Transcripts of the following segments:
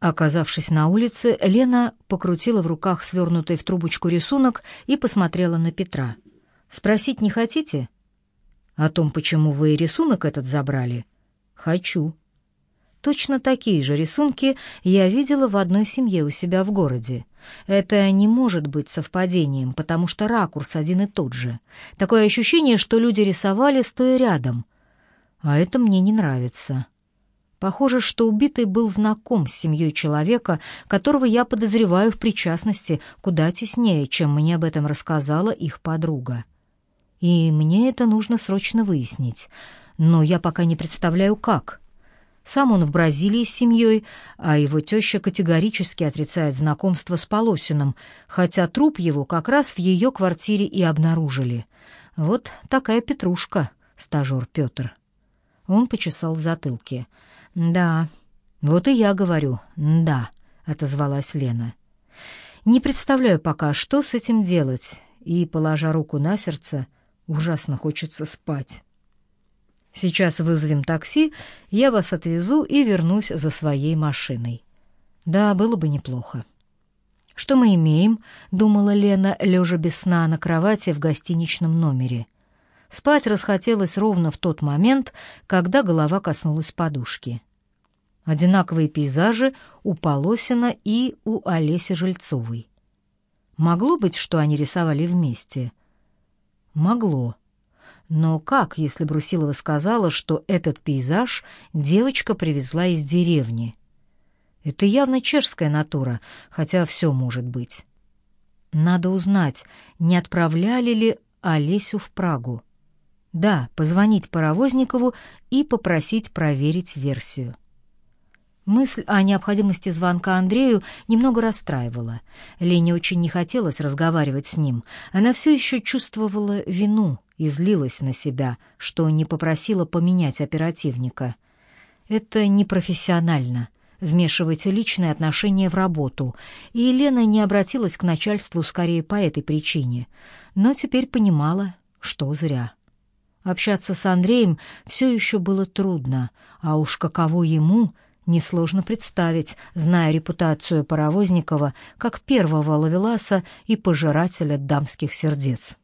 Оказавшись на улице, Лена покрутила в руках свернутый в трубочку рисунок и посмотрела на Петра. «Спросить не хотите?» «О том, почему вы рисунок этот забрали?» «Хочу». Точно такие же рисунки я видела в одной семье у себя в городе. Это не может быть совпадением, потому что ракурс один и тот же. Такое ощущение, что люди рисовали, стоя рядом. А это мне не нравится. Похоже, что убитый был знаком с семьей человека, которого я подозреваю в причастности куда теснее, чем мне об этом рассказала их подруга. И мне это нужно срочно выяснить, но я пока не представляю, как. Сам он в Бразилии с семьей, а его теща категорически отрицает знакомство с Полосиным, хотя труп его как раз в ее квартире и обнаружили. Вот такая петрушка, стажер Петр. Он почесал в затылке — «Да, вот и я говорю, да», — отозвалась Лена. «Не представляю пока, что с этим делать, и, положа руку на сердце, ужасно хочется спать. Сейчас вызовем такси, я вас отвезу и вернусь за своей машиной. Да, было бы неплохо». «Что мы имеем?» — думала Лена, лежа без сна на кровати в гостиничном номере — Спать расхотелось ровно в тот момент, когда голова коснулась подушки. Одинаковые пейзажи у Полосина и у Олеси Жильцовой. Могло быть, что они рисовали вместе? Могло. Но как, если Брусилова сказала, что этот пейзаж девочка привезла из деревни? Это явно чешская натура, хотя все может быть. Надо узнать, не отправляли ли Олесю в Прагу. Да, позвонить Паровозникову и попросить проверить версию. Мысль о необходимости звонка Андрею немного расстраивала. Лене очень не хотелось разговаривать с ним. Она все еще чувствовала вину и злилась на себя, что не попросила поменять оперативника. Это непрофессионально — вмешивать личные отношения в работу, и Елена не обратилась к начальству скорее по этой причине, но теперь понимала, что зря. Общаться с Андреем все еще было трудно, а уж каково ему — Несложно представить, зная репутацию Паровозникова как первого ловеласа и пожирателя дамских сердец.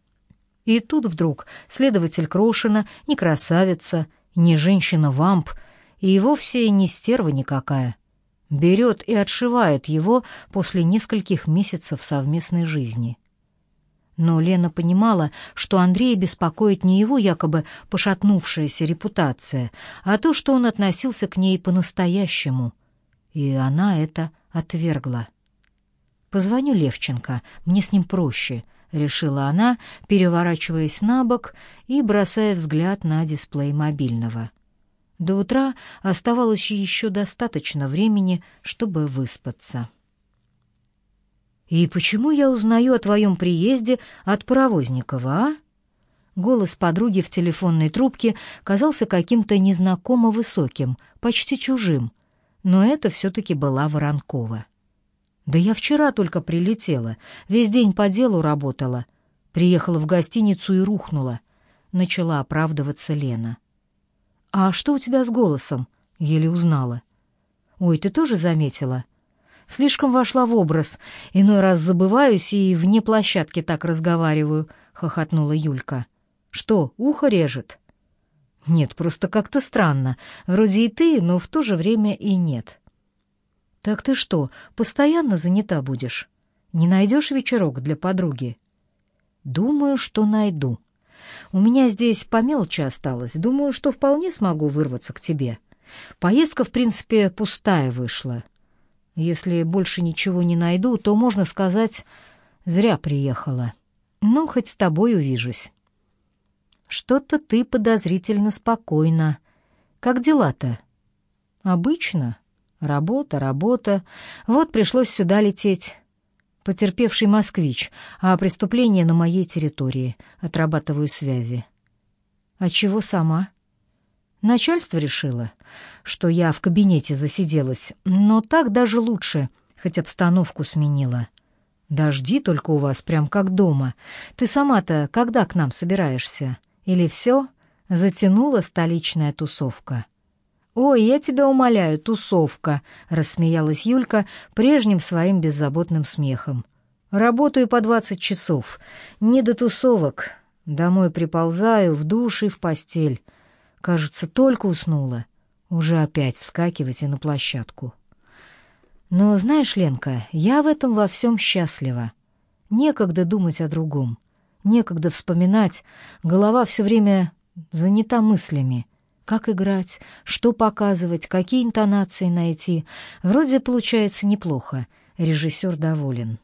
И тут вдруг следователь Крошина не красавица, не женщина-вамп, и вовсе не стерва никакая. Берет и отшивает его после нескольких месяцев совместной жизни. Но Лена понимала, что Андрея беспокоит не его якобы пошатнувшаяся репутация, а то, что он относился к ней по-настоящему. И она это отвергла. «Позвоню Левченко, мне с ним проще», — решила она, переворачиваясь на бок и бросая взгляд на дисплей мобильного. До утра оставалось еще достаточно времени, чтобы выспаться. «И почему я узнаю о твоем приезде от Паровозникова, а?» Голос подруги в телефонной трубке казался каким-то незнакомо высоким, почти чужим, но это все-таки была Воронкова. «Да я вчера только прилетела, весь день по делу работала. Приехала в гостиницу и рухнула», — начала оправдываться Лена. «А что у тебя с голосом?» — еле узнала. «Ой, ты тоже заметила?» Слишком вошла в образ. Иной раз забываюсь и вне площадки так разговариваю, — хохотнула Юлька. Что, ухо режет? Нет, просто как-то странно. Вроде и ты, но в то же время и нет. Так ты что, постоянно занята будешь? Не найдешь вечерок для подруги? Думаю, что найду. У меня здесь по мелочи осталось. Думаю, что вполне смогу вырваться к тебе. Поездка, в принципе, пустая вышла. Если больше ничего не найду, то, можно сказать, зря приехала. Ну, хоть с тобой увижусь. Что-то ты подозрительно спокойна. Как дела-то? Обычно. Работа, работа. Вот пришлось сюда лететь. Потерпевший москвич, а преступление на моей территории. Отрабатываю связи. А чего сама? Начальство решило, что я в кабинете засиделась, но так даже лучше, хоть обстановку сменила. Дожди только у вас прям как дома. Ты сама-то когда к нам собираешься? Или все? Затянула столичная тусовка. «Ой, я тебя умоляю, тусовка!» — рассмеялась Юлька прежним своим беззаботным смехом. «Работаю по двадцать часов. Не до тусовок. Домой приползаю, в душ и в постель. Кажется, только уснула. Уже опять вскакивать и на площадку». «Но знаешь, Ленка, я в этом во всем счастлива. Некогда думать о другом, некогда вспоминать, голова все время занята мыслями» как играть, что показывать, какие интонации найти. Вроде получается неплохо. Режиссер доволен.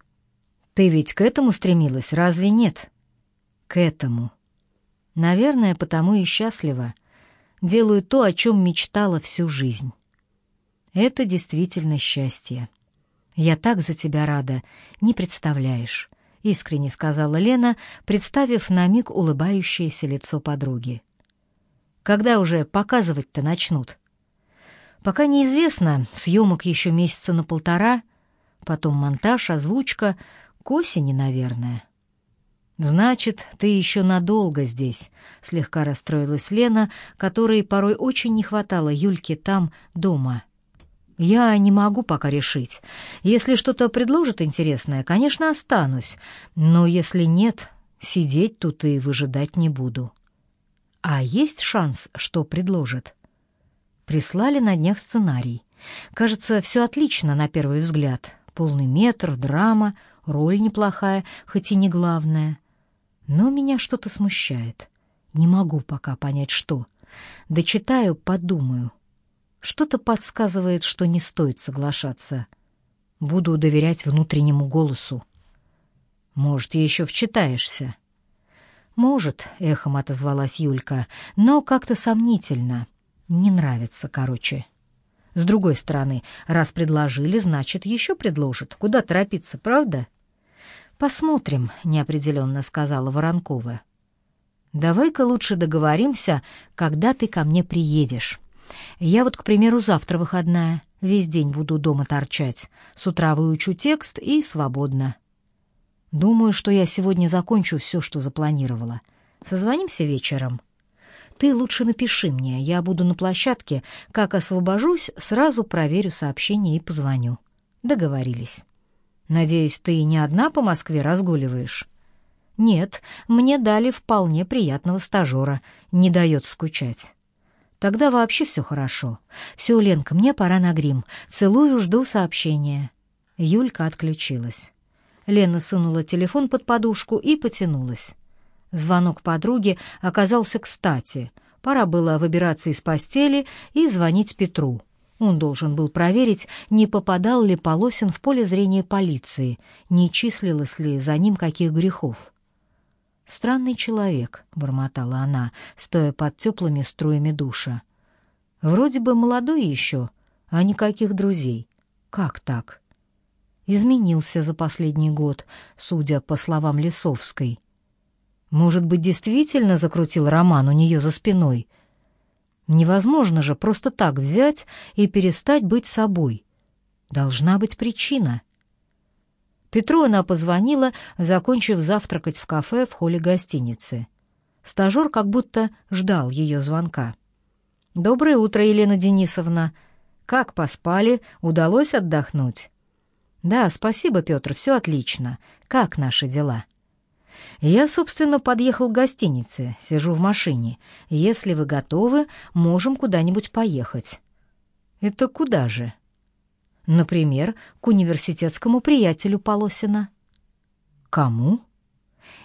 Ты ведь к этому стремилась, разве нет? К этому. Наверное, потому и счастлива. Делаю то, о чем мечтала всю жизнь. Это действительно счастье. Я так за тебя рада, не представляешь, искренне сказала Лена, представив на миг улыбающееся лицо подруги. Когда уже показывать-то начнут? Пока неизвестно, съемок еще месяца на полтора, потом монтаж, озвучка, к осени, наверное. «Значит, ты еще надолго здесь», — слегка расстроилась Лена, которой порой очень не хватало Юльки там, дома. «Я не могу пока решить. Если что-то предложат интересное, конечно, останусь, но если нет, сидеть тут и выжидать не буду». А есть шанс, что предложат? Прислали на днях сценарий. Кажется, все отлично на первый взгляд. Полный метр, драма, роль неплохая, хоть и не главная. Но меня что-то смущает. Не могу пока понять, что. Дочитаю, подумаю. Что-то подсказывает, что не стоит соглашаться. Буду доверять внутреннему голосу. Может, еще вчитаешься. «Может», — эхом отозвалась Юлька, — «но как-то сомнительно. Не нравится, короче». С другой стороны, раз предложили, значит, еще предложат. Куда торопиться, правда? Посмотрим, неопределенно сказала Воронкова. Давай-ка лучше договоримся, когда ты ко мне приедешь. Я вот, к примеру, завтра выходная. Весь день буду дома торчать. С утра выучу текст и свободно. Думаю, что я сегодня закончу все, что запланировала. Созвонимся вечером. Ты лучше напиши мне, я буду на площадке. Как освобожусь, сразу проверю сообщение и позвоню. Договорились. Надеюсь, ты не одна по Москве разгуливаешь? Нет, мне дали вполне приятного стажера, не дает скучать. Тогда вообще все хорошо. Все, Ленка, мне пора на грим. Целую, жду сообщения. Юлька отключилась. Лена сунула телефон под подушку и потянулась. Звонок подруги оказался кстати. Пора было выбираться из постели и звонить Петру. Он должен был проверить, не попадал ли Полосин в поле зрения полиции, не числилось ли за ним каких грехов. «Странный человек», — бормотала она, стоя под теплыми струями душа. «Вроде бы молодой еще, а никаких друзей. Как так?» изменился за последний год, судя по словам Лисовской. Может быть, действительно закрутил роман у нее за спиной? Невозможно же просто так взять и перестать быть собой. Должна быть причина. Петру она позвонила, закончив завтракать в кафе в холле гостиницы. Стажер как будто ждал ее звонка. «Доброе утро, Елена Денисовна. Как поспали? Удалось отдохнуть?» Да, спасибо, Петр, все отлично. Как наши дела? Я, собственно, подъехал к гостинице, сижу в машине. Если вы готовы, можем куда-нибудь поехать. Это куда же? Например, к университетскому приятелю Полосина. Кому?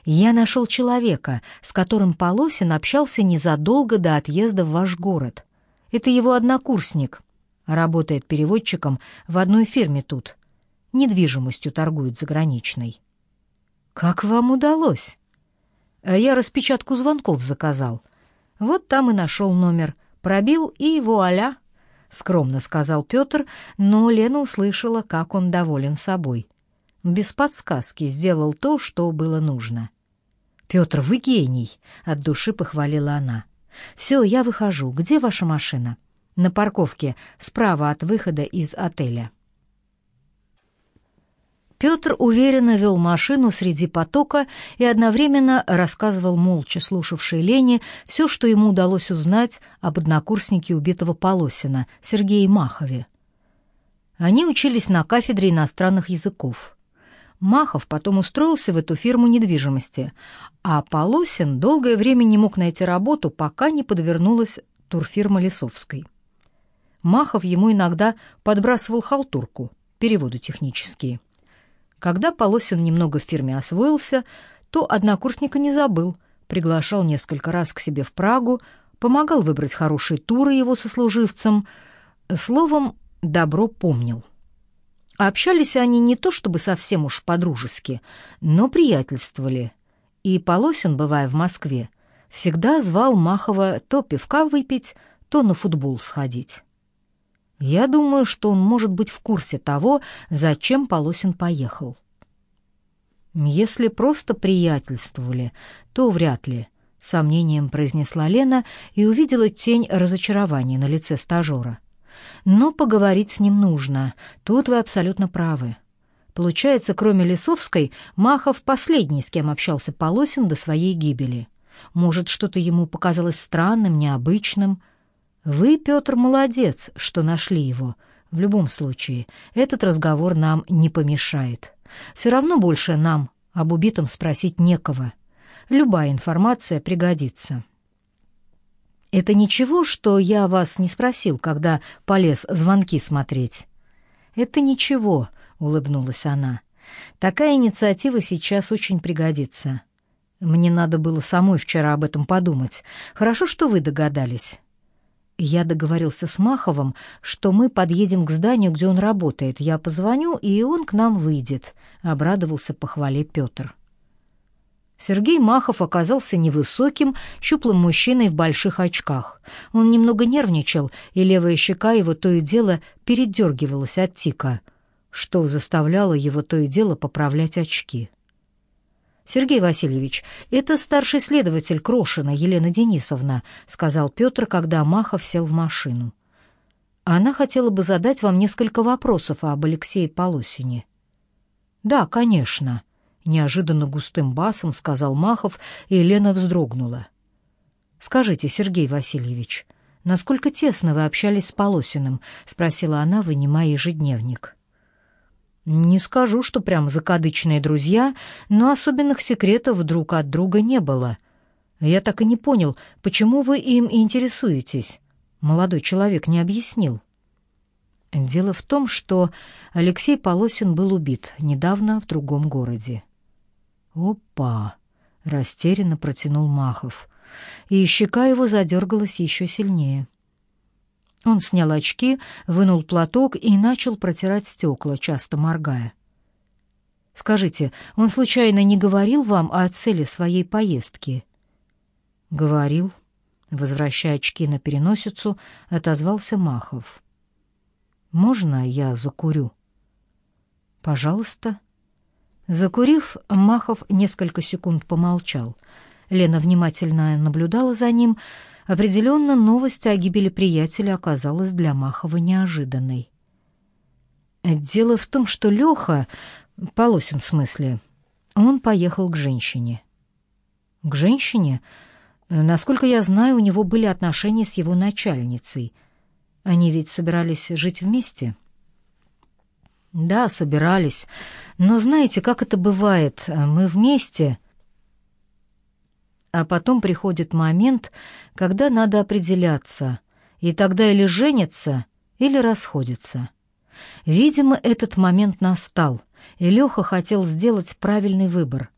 Я нашел человека, с которым Полосин общался незадолго до отъезда в ваш город. Это его однокурсник. Работает переводчиком в одной фирме тут недвижимостью торгуют заграничной. Как вам удалось? А я распечатку звонков заказал. Вот там и нашел номер. Пробил и вуаля, скромно сказал Петр, но Лена услышала, как он доволен собой. Без подсказки сделал то, что было нужно. Петр, вы гений, от души похвалила она. Все, я выхожу. Где ваша машина? На парковке, справа от выхода из отеля. Петр уверенно вел машину среди потока и одновременно рассказывал молча слушавшей Лене все, что ему удалось узнать об однокурснике убитого Полосина, Сергее Махове. Они учились на кафедре иностранных языков. Махов потом устроился в эту фирму недвижимости, а Полосин долгое время не мог найти работу, пока не подвернулась турфирма Лисовской. Махов ему иногда подбрасывал халтурку, переводы технические. Когда Полосин немного в фирме освоился, то однокурсника не забыл, приглашал несколько раз к себе в Прагу, помогал выбрать хорошие туры его сослуживцам, словом, добро помнил. Общались они не то чтобы совсем уж по-дружески, но приятельствовали. И Полосин, бывая в Москве, всегда звал Махова то пивка выпить, то на футбол сходить. Я думаю, что он может быть в курсе того, зачем Полосин поехал. Если просто приятельствовали, то вряд ли, сомнением произнесла Лена и увидела тень разочарования на лице стажера. Но поговорить с ним нужно. Тут вы абсолютно правы. Получается, кроме Лисовской, Махов последний, с кем общался Полосин до своей гибели. Может, что-то ему показалось странным, необычным. Вы, Петр, молодец, что нашли его. В любом случае, этот разговор нам не помешает. Все равно больше нам об убитом спросить некого. Любая информация пригодится. Это ничего, что я вас не спросил, когда полез звонки смотреть. Это ничего, улыбнулась она. Такая инициатива сейчас очень пригодится. Мне надо было самой вчера об этом подумать. Хорошо, что вы догадались. Я договорился с Маховым, что мы подъедем к зданию, где он работает. Я позвоню, и он к нам выйдет, обрадовался похвале Петр. Сергей Махов оказался невысоким, щуплым мужчиной в больших очках. Он немного нервничал, и левая щека его то и дело передергивалась от тика, что заставляло его то и дело поправлять очки. «Сергей Васильевич, это старший следователь Крошина Елена Денисовна», сказал Петр, когда Махов сел в машину. «Она хотела бы задать вам несколько вопросов об Алексее Полосине». «Да, конечно», неожиданно густым басом сказал Махов, и Елена вздрогнула. Скажите, Сергей Васильевич, насколько тесно вы общались с Полосиным, спросила она, вынимая ежедневник. Не скажу, что прям закадычные друзья, но особенных секретов друг от друга не было. Я так и не понял, почему вы им интересуетесь. Молодой человек не объяснил. Дело в том, что Алексей Полосин был убит недавно в другом городе. «Опа!» — растерянно протянул Махов, и щека его задергалась еще сильнее. Он снял очки, вынул платок и начал протирать стекла, часто моргая. «Скажите, он случайно не говорил вам о цели своей поездки?» «Говорил», — возвращая очки на переносицу, отозвался Махов. «Можно я закурю?» «Пожалуйста», Закурив, Махов несколько секунд помолчал. Лена внимательно наблюдала за ним. Определенно, новость о гибели приятеля оказалась для Махова неожиданной. Дело в том, что Леха, Полосин в смысле, он поехал к женщине. К женщине? Насколько я знаю, у него были отношения с его начальницей. Они ведь собирались жить вместе. Да, собирались. Но знаете, как это бывает? Мы вместе, а потом приходит момент, когда надо определяться, и тогда или женятся, или расходятся. Видимо, этот момент настал, и Леха хотел сделать правильный выбор.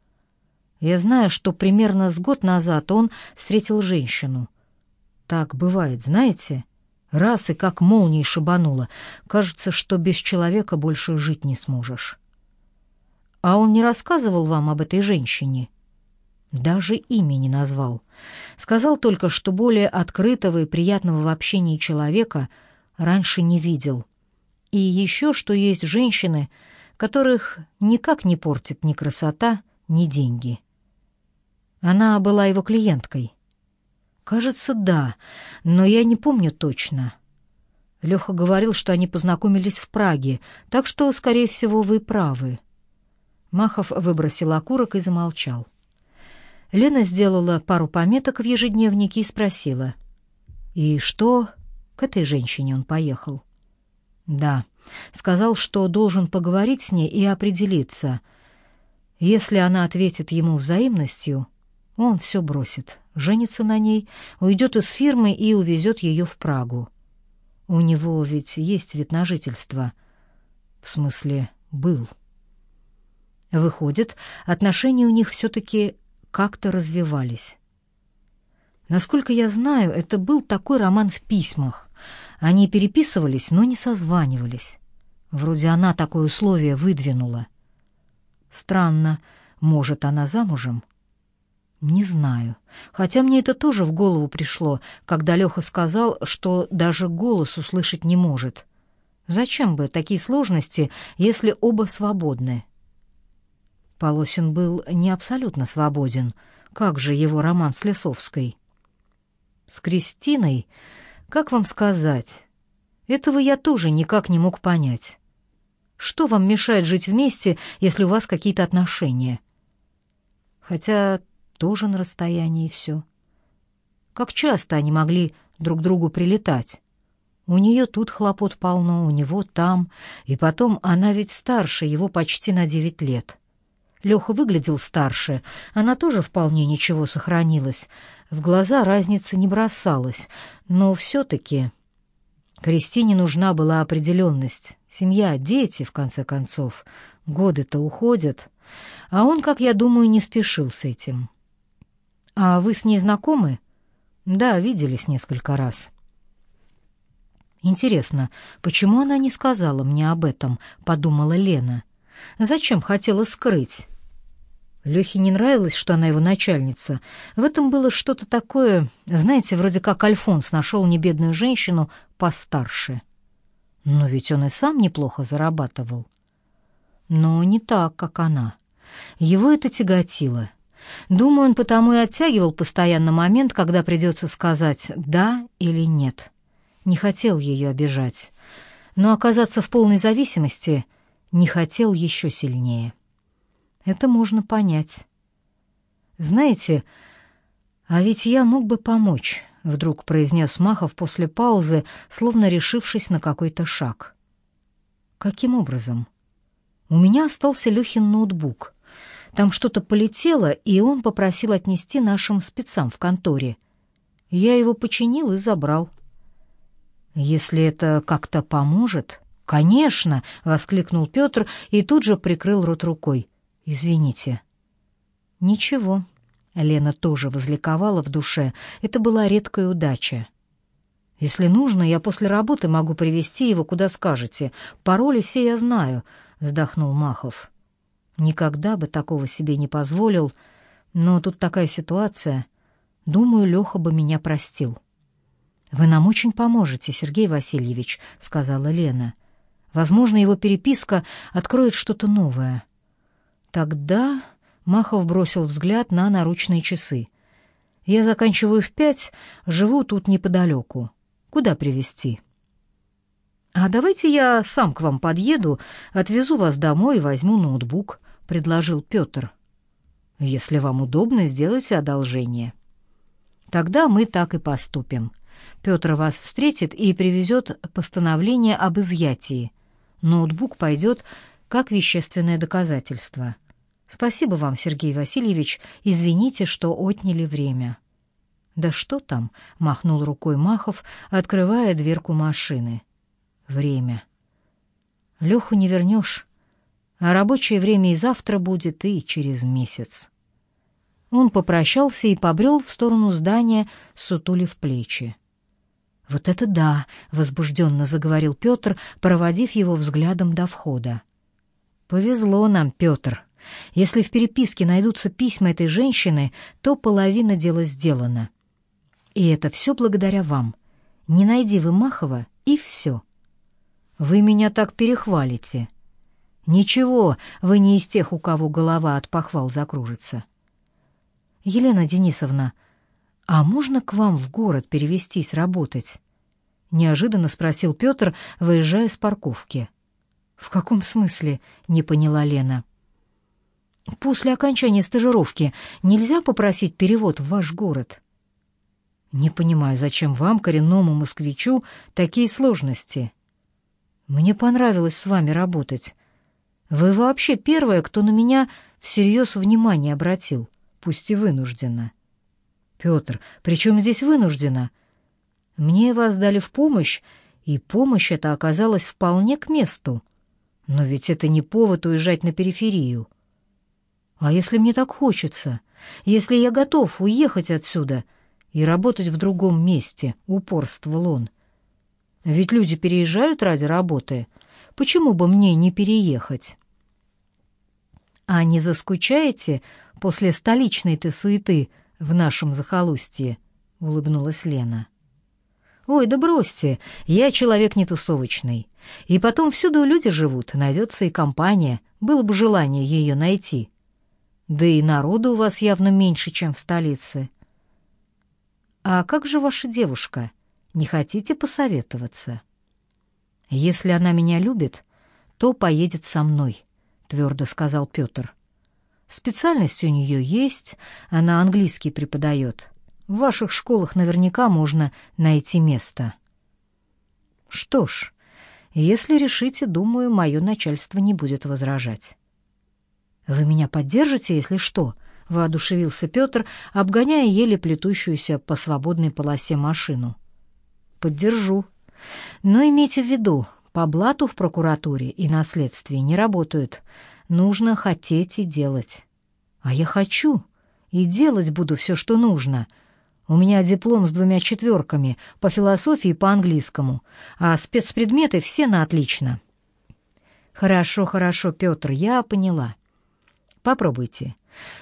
Я знаю, что примерно с год назад он встретил женщину. Так бывает, знаете? — Раз и как молнией шибануло. Кажется, что без человека больше жить не сможешь. А он не рассказывал вам об этой женщине? Даже имя не назвал. Сказал только, что более открытого и приятного в общении человека раньше не видел. И еще, что есть женщины, которых никак не портит ни красота, ни деньги. Она была его клиенткой. Кажется, да, но я не помню точно. Леха говорил, что они познакомились в Праге, так что, скорее всего, вы правы. Махов выбросил окурок и замолчал. Лена сделала пару пометок в ежедневнике и спросила. «И что?» К этой женщине он поехал. «Да. Сказал, что должен поговорить с ней и определиться. Если она ответит ему взаимностью, он все бросит, женится на ней, уйдет из фирмы и увезет ее в Прагу. У него ведь есть вид на жительство. В смысле, был». Выходит, отношения у них все-таки как-то развивались. Насколько я знаю, это был такой роман в письмах. Они переписывались, но не созванивались. Вроде она такое условие выдвинула. Странно, может, она замужем? Не знаю. Хотя мне это тоже в голову пришло, когда Леха сказал, что даже голос услышать не может. Зачем бы такие сложности, если оба свободны? Полосин был не абсолютно свободен. Как же его роман с Лесовской? С Кристиной, как вам сказать? Этого я тоже никак не мог понять. Что вам мешает жить вместе, если у вас какие-то отношения? Хотя тоже на расстоянии все. Как часто они могли друг другу прилетать? У нее тут хлопот полно, у него там, и потом она ведь старше его почти на девять лет. Леха выглядел старше, она тоже вполне ничего сохранилась. В глаза разницы не бросалась, но все-таки... Кристине нужна была определенность. Семья, дети, в конце концов. Годы-то уходят. А он, как я думаю, не спешил с этим. «А вы с ней знакомы?» «Да, виделись несколько раз». «Интересно, почему она не сказала мне об этом?» — подумала Лена. «Зачем хотела скрыть?» Лехе не нравилось, что она его начальница. В этом было что-то такое, знаете, вроде как Альфонс нашел небедную женщину постарше. Но ведь он и сам неплохо зарабатывал. Но не так, как она. Его это тяготило. Думаю, он потому и оттягивал постоянно момент, когда придется сказать «да» или «нет». Не хотел ее обижать. Но оказаться в полной зависимости не хотел еще сильнее. Это можно понять. Знаете, а ведь я мог бы помочь, вдруг произнес Махов после паузы, словно решившись на какой-то шаг. Каким образом? У меня остался Лёхин ноутбук. Там что-то полетело, и он попросил отнести нашим спецам в конторе. Я его починил и забрал. Если это как-то поможет, конечно, воскликнул Петр и тут же прикрыл рот рукой. Извините. Ничего. Лена тоже возликовала в душе. Это была редкая удача. Если нужно, я после работы могу привести его куда скажете. Пароли все я знаю, вздохнул Махов. Никогда бы такого себе не позволил, но тут такая ситуация. Думаю, Леха бы меня простил. Вы нам очень поможете, Сергей Васильевич, сказала Лена. Возможно, его переписка откроет что-то новое. Тогда Махов бросил взгляд на наручные часы. Я заканчиваю в пять, живу тут неподалеку. Куда привезти? А давайте я сам к вам подъеду, отвезу вас домой и возьму ноутбук, предложил Петр. Если вам удобно, сделайте одолжение. Тогда мы так и поступим. Петр вас встретит и привезет постановление об изъятии. Ноутбук пойдет как вещественное доказательство. Спасибо вам, Сергей Васильевич, извините, что отняли время. Да что там, махнул рукой Махов, открывая дверку машины. Время. Леху не вернешь, а рабочее время и завтра будет, и через месяц. Он попрощался и побрел в сторону здания, сутулив плечи. «Вот это да!» — возбужденно заговорил Петр, проводив его взглядом до входа. «Повезло нам, Петр. Если в переписке найдутся письма этой женщины, то половина дела сделана. И это все благодаря вам. Не найди вы Махова, и все. Вы меня так перехвалите. Ничего, вы не из тех, у кого голова от похвал закружится. Елена Денисовна, а можно к вам в город перевестись работать? Неожиданно спросил Петр, выезжая с парковки. В каком смысле? Не поняла Лена. После окончания стажировки нельзя попросить перевод в ваш город? Не понимаю, зачем вам, коренному москвичу, такие сложности. Мне понравилось с вами работать. Вы вообще первая, кто на меня всерьез внимание обратил, пусть и вынужденно. Петр, при чем здесь вынужденно? Мне вас дали в помощь, и помощь эта оказалась вполне к месту. Но ведь это не повод уезжать на периферию. А если мне так хочется? Если я готов уехать отсюда и работать в другом месте, упорствовал он. Ведь люди переезжают ради работы. Почему бы мне не переехать? А не заскучаете после столичной-то суеты в нашем захолустье? улыбнулась Лена. Ой, да бросьте, я человек не тусовочный. И потом всюду люди живут, найдется и компания, было бы желание ее найти. Да и народу у вас явно меньше, чем в столице. А как же ваша девушка? Не хотите посоветоваться? Если она меня любит, то поедет со мной, твердо сказал Петр. Специальность у нее есть, она английский преподает. В ваших школах наверняка можно найти место. Что ж, если решите, думаю, мое начальство не будет возражать. «Вы меня поддержите, если что?» — воодушевился Петр, обгоняя еле плетущуюся по свободной полосе машину. «Поддержу. Но имейте в виду, по блату в прокуратуре и на следствии не работают. Нужно хотеть и делать. А я хочу. И делать буду все, что нужно. У меня диплом с двумя четверками по философии и по английскому, а спецпредметы все на отлично». «Хорошо, хорошо, Петр, я поняла». Попробуйте.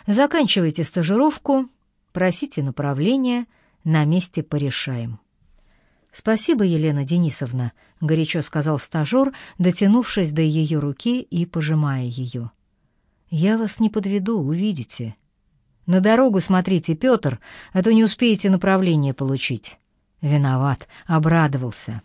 Заканчивайте стажировку, просите направления, на месте порешаем. Спасибо, Елена Денисовна, горячо сказал стажер, дотянувшись до ее руки и пожимая ее. Я вас не подведу, увидите. На дорогу смотрите, Петр, а то не успеете направление получить. Виноват, обрадовался.